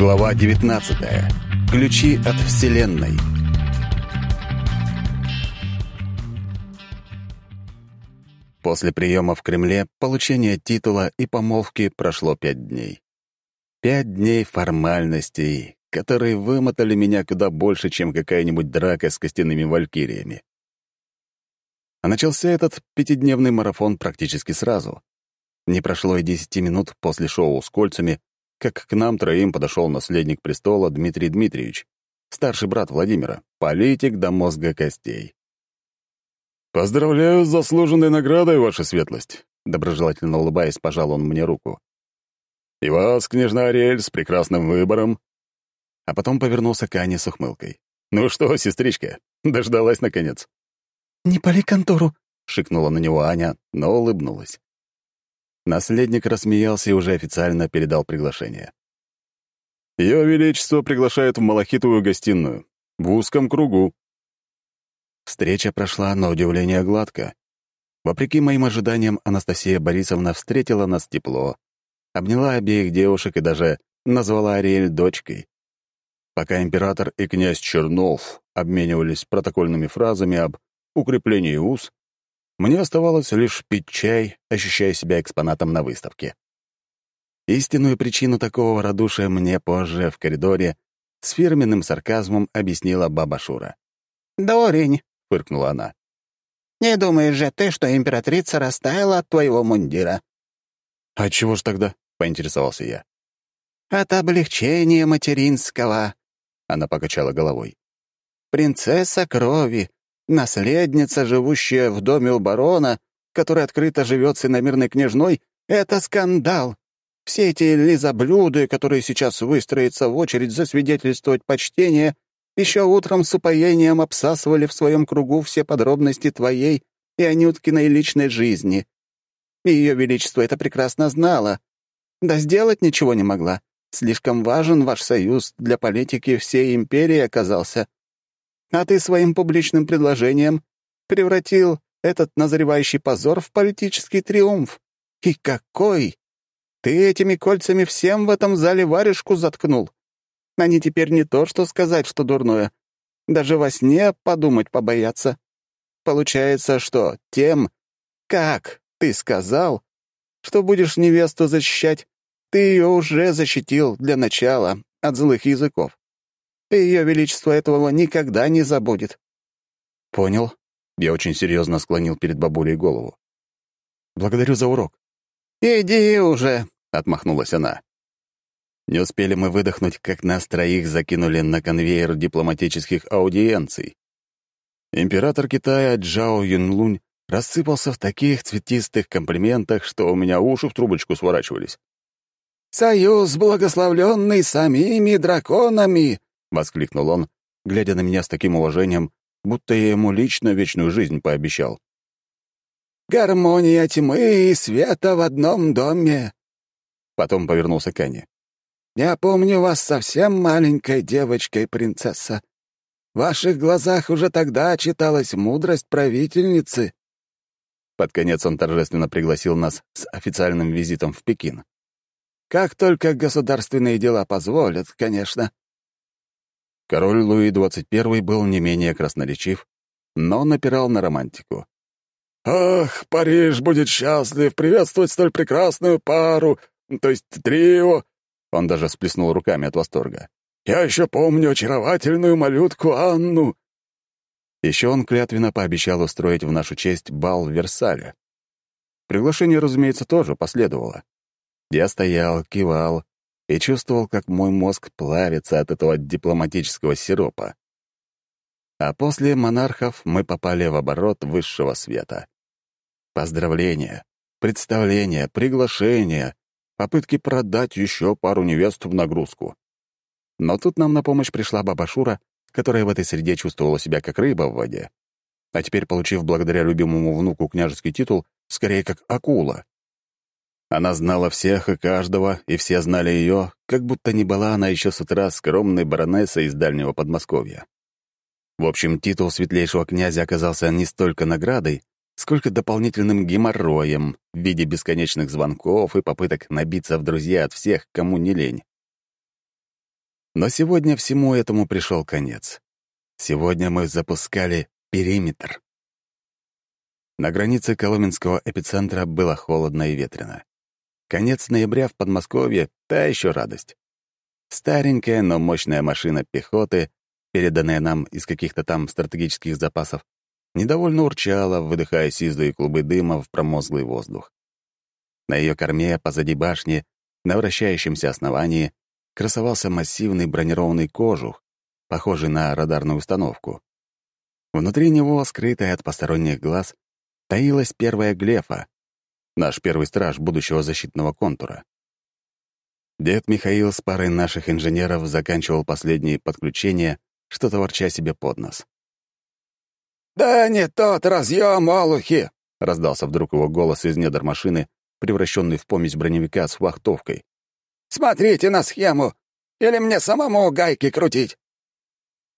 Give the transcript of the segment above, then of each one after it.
Глава 19. Ключи от Вселенной. После приема в Кремле, получения титула и помолвки прошло пять дней. Пять дней формальностей, которые вымотали меня куда больше, чем какая-нибудь драка с костяными валькириями. А начался этот пятидневный марафон практически сразу. Не прошло и десяти минут после шоу с кольцами, как к нам троим подошел наследник престола Дмитрий Дмитриевич, старший брат Владимира, политик до мозга костей. «Поздравляю с заслуженной наградой, ваша светлость!» Доброжелательно улыбаясь, пожал он мне руку. «И вас, княжна Ариэль, с прекрасным выбором!» А потом повернулся к Ане с ухмылкой. «Ну что, сестричка, дождалась наконец?» «Не пали контору!» — шикнула на него Аня, но улыбнулась. Наследник рассмеялся и уже официально передал приглашение. «Ее Величество приглашает в малахитовую гостиную. В узком кругу». Встреча прошла на удивление гладко. Вопреки моим ожиданиям, Анастасия Борисовна встретила нас тепло, обняла обеих девушек и даже назвала Ариэль дочкой. Пока император и князь Чернов обменивались протокольными фразами об укреплении уз, мне оставалось лишь пить чай, ощущая себя экспонатом на выставке. Истинную причину такого радушия мне позже в коридоре с фирменным сарказмом объяснила баба Шура. «Дурень», — фыркнула она. «Не думаешь же ты, что императрица растаяла от твоего мундира?» «А чего ж тогда?» — поинтересовался я. «От облегчения материнского», — она покачала головой. «Принцесса крови, Наследница, живущая в доме у барона, который открыто живет с иномирной княжной, — это скандал. Все эти лизоблюды, которые сейчас выстроятся в очередь засвидетельствовать почтение, еще утром с упоением обсасывали в своем кругу все подробности твоей и Анюткиной личной жизни. И Ее Величество это прекрасно знала. Да сделать ничего не могла. Слишком важен ваш союз для политики всей империи оказался а ты своим публичным предложением превратил этот назревающий позор в политический триумф. И какой! Ты этими кольцами всем в этом зале варежку заткнул. Они теперь не то что сказать, что дурное. Даже во сне подумать побояться. Получается, что тем, как ты сказал, что будешь невесту защищать, ты ее уже защитил для начала от злых языков. Ее Величество этого никогда не забудет». «Понял». Я очень серьезно склонил перед бабулей голову. «Благодарю за урок». «Иди уже», — отмахнулась она. Не успели мы выдохнуть, как нас троих закинули на конвейер дипломатических аудиенций. Император Китая Джао Юнлунь рассыпался в таких цветистых комплиментах, что у меня уши в трубочку сворачивались. «Союз, благословленный самими драконами!» — воскликнул он, глядя на меня с таким уважением, будто я ему лично вечную жизнь пообещал. «Гармония тьмы и света в одном доме!» Потом повернулся к Ане. «Я помню вас совсем маленькой девочкой, принцесса. В ваших глазах уже тогда читалась мудрость правительницы». Под конец он торжественно пригласил нас с официальным визитом в Пекин. «Как только государственные дела позволят, конечно». Король Луи XXI был не менее красноречив, но напирал на романтику. «Ах, Париж будет счастлив приветствовать столь прекрасную пару, то есть трио!» Он даже всплеснул руками от восторга. «Я еще помню очаровательную малютку Анну!» Еще он клятвенно пообещал устроить в нашу честь бал в Версале. Приглашение, разумеется, тоже последовало. Я стоял, кивал, и чувствовал, как мой мозг плавится от этого дипломатического сиропа. А после монархов мы попали в оборот высшего света. Поздравления, представления, приглашения, попытки продать еще пару невест в нагрузку. Но тут нам на помощь пришла баба Шура, которая в этой среде чувствовала себя как рыба в воде. А теперь, получив благодаря любимому внуку княжеский титул, скорее как акула. Она знала всех и каждого, и все знали ее, как будто не была она еще с утра скромной баронессой из дальнего Подмосковья. В общем, титул светлейшего князя оказался не столько наградой, сколько дополнительным геморроем в виде бесконечных звонков и попыток набиться в друзья от всех, кому не лень. Но сегодня всему этому пришел конец. Сегодня мы запускали периметр. На границе Коломенского эпицентра было холодно и ветрено. Конец ноября в Подмосковье — та еще радость. Старенькая, но мощная машина пехоты, переданная нам из каких-то там стратегических запасов, недовольно урчала, выдыхая сизые клубы дыма в промозглый воздух. На ее корме, позади башни, на вращающемся основании, красовался массивный бронированный кожух, похожий на радарную установку. Внутри него, скрытая от посторонних глаз, таилась первая глефа, наш первый страж будущего защитного контура. Дед Михаил с парой наших инженеров заканчивал последние подключения, что-то ворча себе под нос. «Да не тот разъем, олухи!» — раздался вдруг его голос из недр машины, превращенный в помесь броневика с вахтовкой. «Смотрите на схему! Или мне самому гайки крутить?»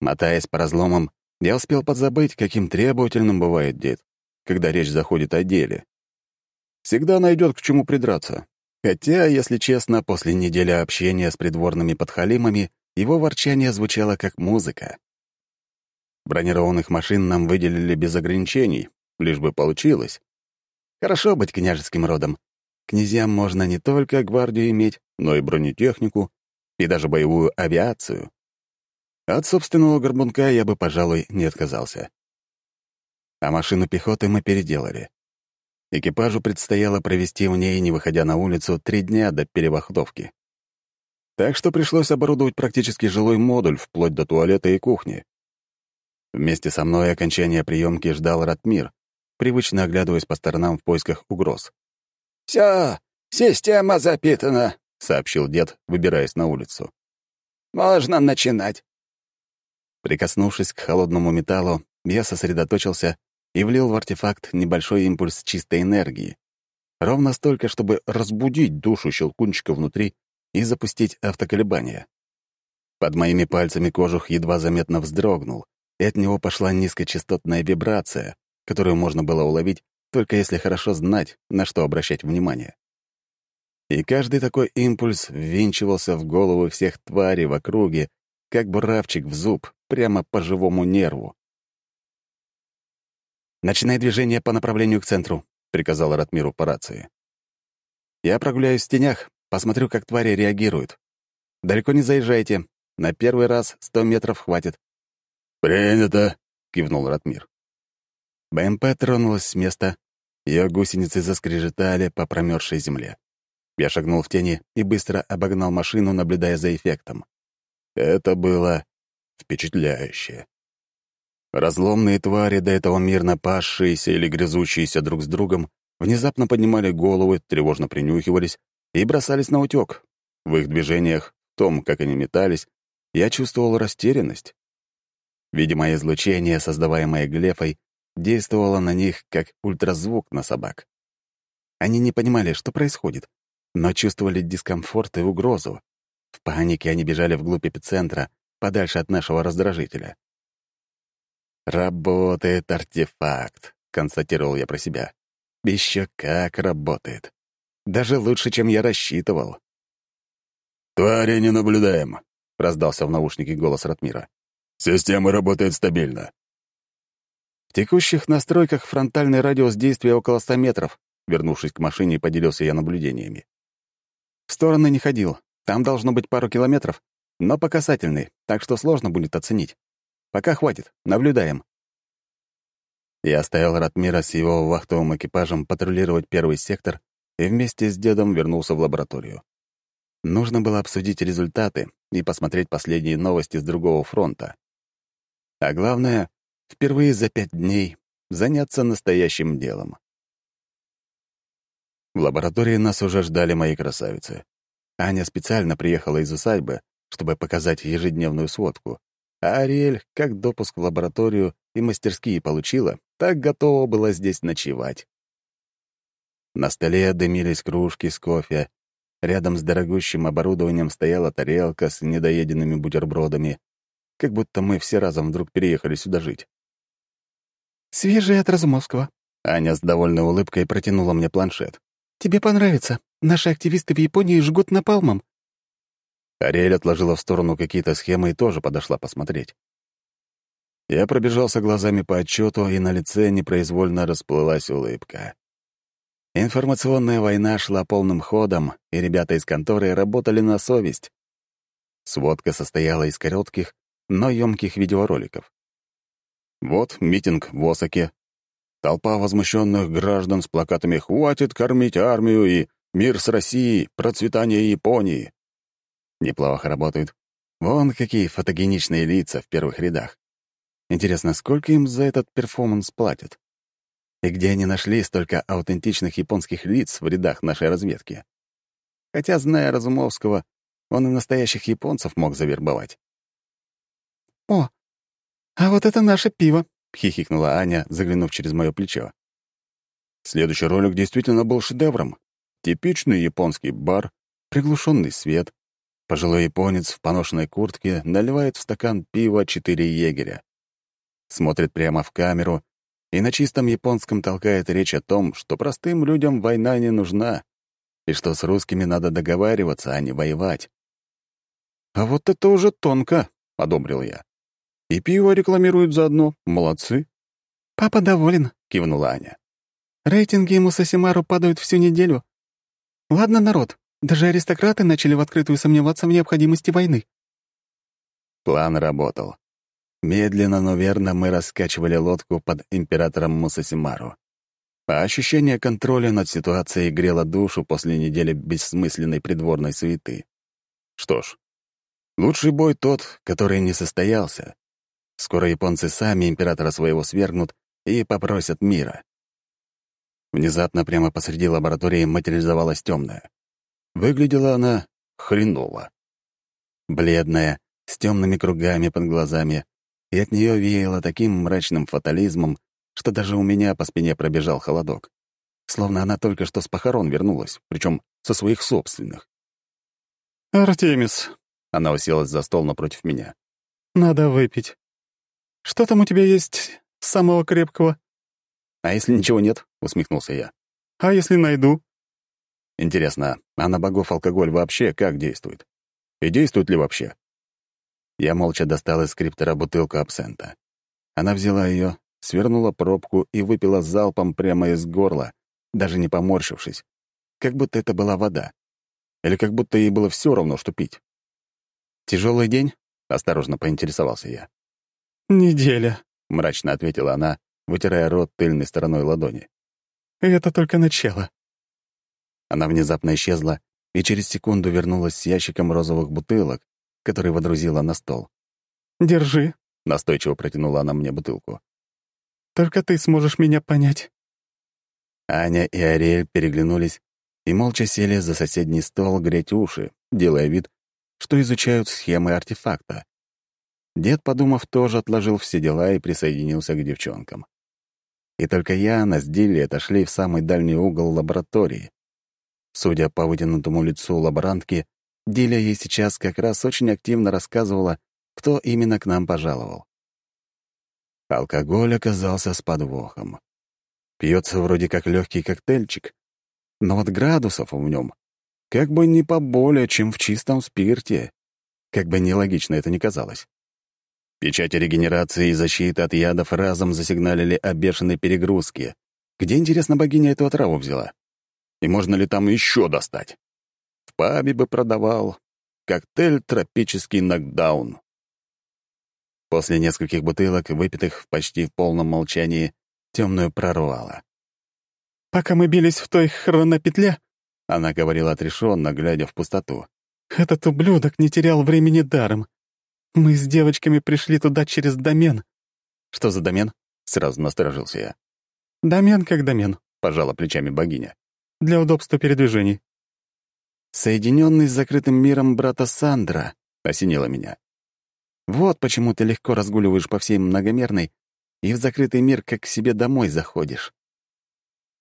Мотаясь по разломам, я успел подзабыть, каким требовательным бывает дед, когда речь заходит о деле. Всегда найдет к чему придраться. Хотя, если честно, после недели общения с придворными подхалимами его ворчание звучало как музыка. Бронированных машин нам выделили без ограничений, лишь бы получилось. Хорошо быть княжеским родом. Князьям можно не только гвардию иметь, но и бронетехнику, и даже боевую авиацию. От собственного горбунка я бы, пожалуй, не отказался. А машину пехоты мы переделали. Экипажу предстояло провести в ней, не выходя на улицу, три дня до перевахтовки. Так что пришлось оборудовать практически жилой модуль вплоть до туалета и кухни. Вместе со мной окончание приемки ждал Ратмир, привычно оглядываясь по сторонам в поисках угроз. «Всё, система запитана», — сообщил дед, выбираясь на улицу. «Можно начинать». Прикоснувшись к холодному металлу, я сосредоточился и влил в артефакт небольшой импульс чистой энергии. Ровно столько, чтобы разбудить душу щелкунчика внутри и запустить автоколебания. Под моими пальцами кожух едва заметно вздрогнул, и от него пошла низкочастотная вибрация, которую можно было уловить, только если хорошо знать, на что обращать внимание. И каждый такой импульс ввинчивался в голову всех тварей в округе, как буравчик в зуб, прямо по живому нерву. «Начинай движение по направлению к центру», — приказал Ратмиру по рации. «Я прогуляюсь в тенях, посмотрю, как твари реагируют. Далеко не заезжайте. На первый раз сто метров хватит. «Принято», — кивнул Ратмир. БМП тронулась с места, ее гусеницы заскрежетали по промерзшей земле. Я шагнул в тени и быстро обогнал машину, наблюдая за эффектом. Это было впечатляюще. Разломные твари, до этого мирно пасшиеся или грызущиеся друг с другом, внезапно поднимали головы, тревожно принюхивались и бросались на утёк. В их движениях, в том, как они метались, я чувствовал растерянность. Видимо, излучение, создаваемое глефой, действовало на них как ультразвук на собак. Они не понимали, что происходит, но чувствовали дискомфорт и угрозу. В панике они бежали вглубь эпицентра, подальше от нашего раздражителя. «Работает артефакт», — констатировал я про себя. Еще как работает. Даже лучше, чем я рассчитывал. «Твари не наблюдаем», — раздался в наушнике голос Ратмира. Система работает стабильно. В текущих настройках фронтальный радиус действия около 100 метров. Вернувшись к машине, поделился я наблюдениями. В стороны не ходил. Там должно быть пару километров, но по касательной, так что сложно будет оценить. Пока хватит, наблюдаем. Я оставил Ратмира с его вахтовым экипажем патрулировать первый сектор и вместе с дедом вернулся в лабораторию. Нужно было обсудить результаты и посмотреть последние новости с другого фронта. А главное, впервые за пять дней заняться настоящим делом. В лаборатории нас уже ждали мои красавицы. Аня специально приехала из усадьбы, чтобы показать ежедневную сводку, а Ариэль, как допуск в лабораторию и мастерские получила, так готова была здесь ночевать. На столе дымились кружки с кофе, рядом с дорогущим оборудованием стояла тарелка с недоеденными бутербродами, как будто мы все разом вдруг переехали сюда жить. «Свежий от Разумовского». Аня с довольной улыбкой протянула мне планшет. «Тебе понравится. Наши активисты в Японии жгут напалмом». Ариэль отложила в сторону какие-то схемы и тоже подошла посмотреть. Я пробежался глазами по отчету, и на лице непроизвольно расплылась улыбка. Информационная война шла полным ходом, и ребята из конторы работали на совесть. Сводка состояла из коротких, но ёмких видеороликов. Вот митинг в Осаке. Толпа возмущенных граждан с плакатами «Хватит кормить армию» и «Мир с Россией! Процветание Японии!» Неплохо работают. Вон какие фотогеничные лица в первых рядах. Интересно, сколько им за этот перформанс платят? И где они нашли столько аутентичных японских лиц в рядах нашей разведки? Хотя, зная Разумовского, он и настоящих японцев мог завербовать. «О, а вот это наше пиво», — хихикнула Аня, заглянув через мое плечо. Следующий ролик действительно был шедевром. Типичный японский бар, приглушенный свет. Пожилой японец в поношенной куртке наливает в стакан пива четыре егеря. Смотрит прямо в камеру и на чистом японском толкает речь о том, что простым людям война не нужна, и что с русскими надо договариваться, а не воевать. «А вот это уже тонко», — одобрил я. «И пиво рекламируют заодно. Молодцы». «Папа доволен», — кивнула Аня. «Рейтинги ему Сосимару падают всю неделю. Ладно, народ, даже аристократы начали в открытую сомневаться в необходимости войны». План работал. Медленно, но верно мы раскачивали лодку под императором Мусасимару. А ощущение контроля над ситуацией грело душу после недели бессмысленной придворной суеты. Что ж, лучший бой тот, который не состоялся. Скоро японцы сами императора своего свергнут и попросят мира. Внезапно прямо посреди лаборатории материализовалась темная. Выглядела она хреново. Бледная, с темными кругами под глазами, и от нее веяло таким мрачным фатализмом, что даже у меня по спине пробежал холодок. Словно она только что с похорон вернулась, причем со своих собственных. «Артемис», — она уселась за стол напротив меня, — «надо выпить. Что там у тебя есть самого крепкого?» «А если ничего нет?» — усмехнулся я. «А если найду?» «Интересно, а на богов алкоголь вообще как действует? И действует ли вообще?» Я молча достал из скриптора бутылку абсента. Она взяла ее, свернула пробку и выпила залпом прямо из горла, даже не поморщившись, как будто это была вода. Или как будто ей было все равно, что пить. «Тяжелый день?» — осторожно поинтересовался я. «Неделя», — мрачно ответила она, вытирая рот тыльной стороной ладони. «Это только начало». Она внезапно исчезла и через секунду вернулась с ящиком розовых бутылок, который водрузила на стол. «Держи», — настойчиво протянула она мне бутылку. «Только ты сможешь меня понять». Аня и Ариэль переглянулись и молча сели за соседний стол греть уши, делая вид, что изучают схемы артефакта. Дед, подумав, тоже отложил все дела и присоединился к девчонкам. И только я, Анна с Дилли отошли в самый дальний угол лаборатории. Судя по вытянутому лицу лаборантки, Диля ей сейчас как раз очень активно рассказывала, кто именно к нам пожаловал. Алкоголь оказался с подвохом. Пьется вроде как легкий коктейльчик, но вот градусов в нем как бы не поболее, чем в чистом спирте, как бы нелогично это ни казалось. Печати регенерации и защиты от ядов разом засигналили о бешеной перегрузке. Где, интересно, богиня эту отраву взяла? И можно ли там еще достать? пабе бы продавал. Коктейль «Тропический нокдаун». После нескольких бутылок, выпитых в почти полном молчании, темную прорвало. «Пока мы бились в той хронопетле», — она говорила отрешенно, глядя в пустоту. «Этот ублюдок не терял времени даром. Мы с девочками пришли туда через домен». «Что за домен?» — сразу насторожился я. «Домен как домен», — пожала плечами богиня. «Для удобства передвижений. Соединенный с закрытым миром брата Сандра осенило меня. Вот почему ты легко разгуливаешь по всей многомерной и в закрытый мир как к себе домой заходишь.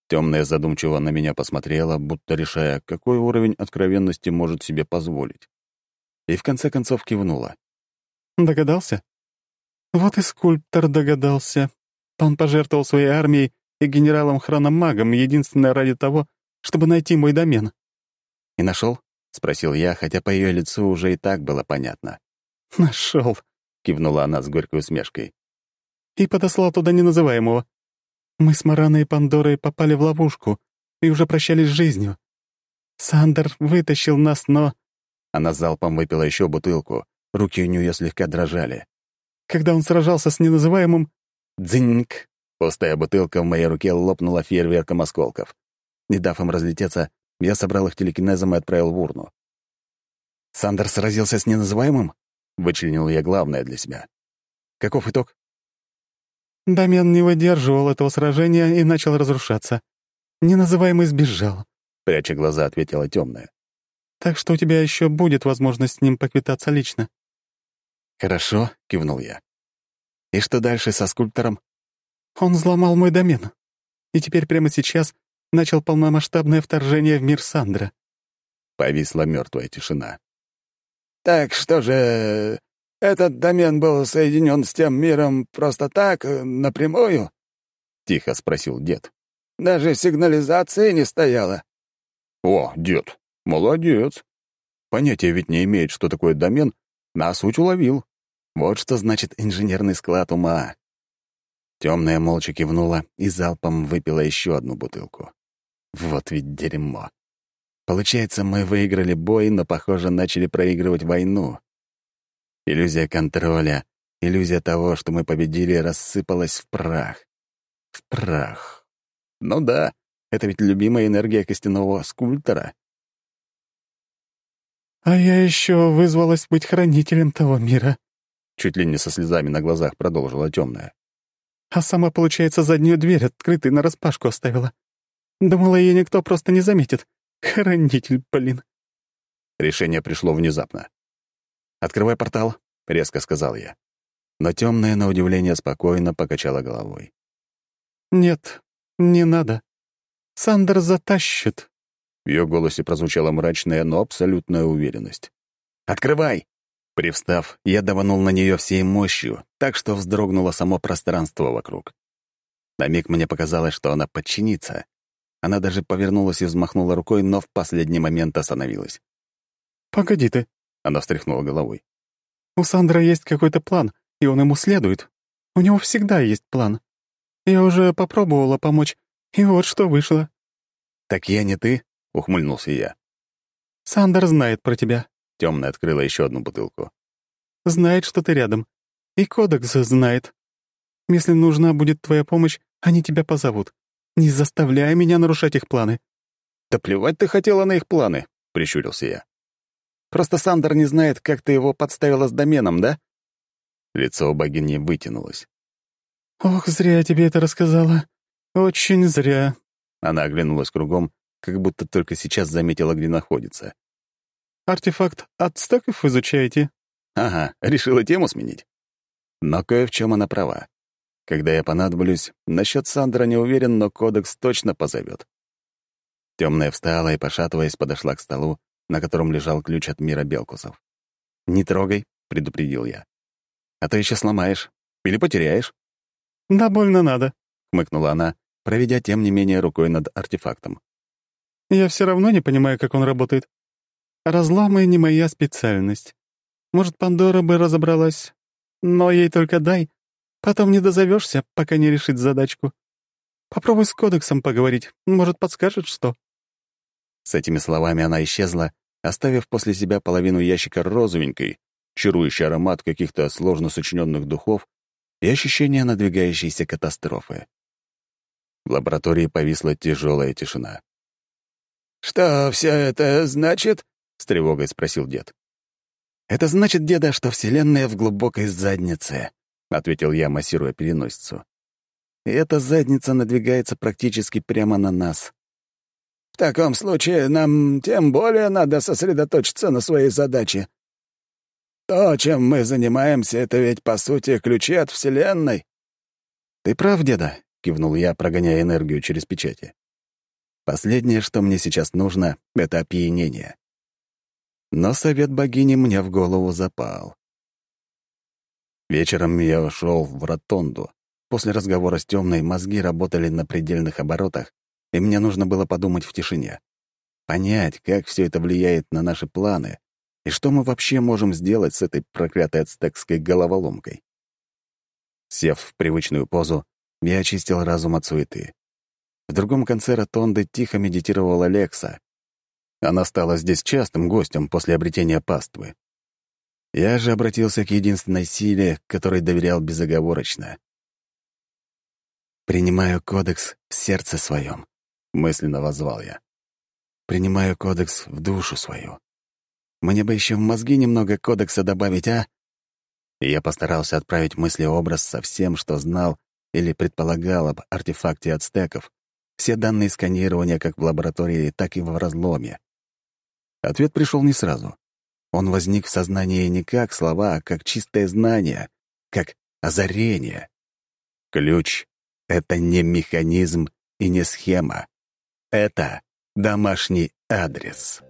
Темная задумчиво на меня посмотрела, будто решая, какой уровень откровенности может себе позволить. И в конце концов кивнула. «Догадался? Вот и скульптор догадался. Он пожертвовал своей армией и генералом-хрономагом единственное ради того, чтобы найти мой домен. «И нашел?» — спросил я, хотя по ее лицу уже и так было понятно. Нашел, кивнула она с горькой усмешкой. «И подослал туда неназываемого. Мы с Мараной и Пандорой попали в ловушку и уже прощались с жизнью. Сандер вытащил нас, но...» Она залпом выпила еще бутылку. Руки у нее слегка дрожали. Когда он сражался с неназываемым... Дзиньк! Пустая бутылка в моей руке лопнула фейерверком осколков. Не дав им разлететься, я собрал их телекинезом и отправил в урну. «Сандер сразился с неназываемым?» — вычленил я главное для себя. «Каков итог?» Дамен не выдерживал этого сражения и начал разрушаться. Неназываемый сбежал, — пряча глаза, ответила темная. «Так что у тебя еще будет возможность с ним поквитаться лично». «Хорошо», — кивнул я. «И что дальше со скульптором?» «Он взломал мой домен. И теперь прямо сейчас начал полномасштабное вторжение в мир Сандра». Повисла мертвая тишина. «Так что же, этот домен был соединен с тем миром просто так, э, напрямую?» — тихо спросил дед. «Даже сигнализации не стояло». «О, дед, молодец. Понятия ведь не имеет, что такое домен, на суть уловил. Вот что значит инженерный склад ума». Темная молча кивнула и залпом выпила еще одну бутылку. Вот ведь дерьмо. Получается, мы выиграли бой, но, похоже, начали проигрывать войну. Иллюзия контроля, иллюзия того, что мы победили, рассыпалась в прах. В прах. Ну да, это ведь любимая энергия костяного скульптора. «А я еще вызвалась быть хранителем того мира», — чуть ли не со слезами на глазах продолжила темная. «А сама, получается, заднюю дверь открытой нараспашку оставила. Думала, ее никто просто не заметит. Хранитель, блин». Решение пришло внезапно. «Открывай портал», — резко сказал я. Но темная, на удивление, спокойно покачала головой. «Нет, не надо. Сандер затащит». В ее голосе прозвучала мрачная, но абсолютная уверенность. «Открывай!» Привстав, я даванул на нее всей мощью, так что вздрогнуло само пространство вокруг. На миг мне показалось, что она подчинится. Она даже повернулась и взмахнула рукой, но в последний момент остановилась. «Погоди ты», — она встряхнула головой. У Сандра есть какой-то план, и он ему следует. У него всегда есть план. Я уже попробовала помочь, и вот что вышло». «Так я не ты?» — ухмыльнулся я. «Сандер знает про тебя». Темная открыла еще одну бутылку. «Знает, что ты рядом. И Кодекс знает. Если нужна будет твоя помощь, они тебя позовут. Не заставляй меня нарушать их планы». «Да плевать ты хотела на их планы», — прищурился я. Просто Сандер не знает, как ты его подставила с доменом, да?» Лицо богини вытянулось. «Ох, зря я тебе это рассказала. Очень зря». Она оглянулась кругом, как будто только сейчас заметила, где находится. «Артефакт отстаков изучаете?» «Ага, решила тему сменить». Но кое в чем она права. Когда я понадоблюсь, насчет Сандра не уверен, но кодекс точно позовет. Темная встала и, пошатываясь, подошла к столу, на котором лежал ключ от мира Белкусов. «Не трогай», — предупредил я. «А то еще сломаешь. Или потеряешь». «Да больно надо», — хмыкнула она, проведя, тем не менее, рукой над артефактом. «Я все равно не понимаю, как он работает. Разломы — не моя специальность. Может, Пандора бы разобралась. Но ей только дай. Потом не дозовешься, пока не решить задачку. Попробуй с кодексом поговорить. Может, подскажет что». С этими словами она исчезла, оставив после себя половину ящика розовенькой, чарующий аромат каких-то сложно сочиненных духов и ощущение надвигающейся катастрофы. В лаборатории повисла тяжелая тишина. «Что все это значит?» — с тревогой спросил дед. «Это значит, деда, что Вселенная в глубокой заднице», — ответил я, массируя переносицу. «И эта задница надвигается практически прямо на нас. В таком случае нам тем более надо сосредоточиться на своей задаче. То, чем мы занимаемся, это ведь, по сути, ключи от Вселенной. «Ты прав, деда», — кивнул я, прогоняя энергию через печати. «Последнее, что мне сейчас нужно, — это опьянение». Но совет богини мне в голову запал. Вечером я ушел в ротонду. После разговора с темной мозги работали на предельных оборотах, и мне нужно было подумать в тишине. понять, как все это влияет на наши планы и что мы вообще можем сделать с этой проклятой ацтекской головоломкой. Сев в привычную позу, я очистил разум от суеты. В другом конце ротонды тихо медитировала Лекса. Она стала здесь частым гостем после обретения паствы. Я же обратился к единственной силе, которой доверял безоговорочно. «Принимаю кодекс в сердце своем», — мысленно воззвал я. «Принимаю кодекс в душу свою. Мне бы еще в мозги немного кодекса добавить, а?» Я постарался отправить мыслеобраз со всем, что знал или предполагал об артефакте ацтеков, все данные сканирования как в лаборатории, так и в разломе. Ответ пришел не сразу. Он возник в сознании не как слова, а как чистое знание, как озарение. Ключ — это не механизм и не схема. Это домашний адрес.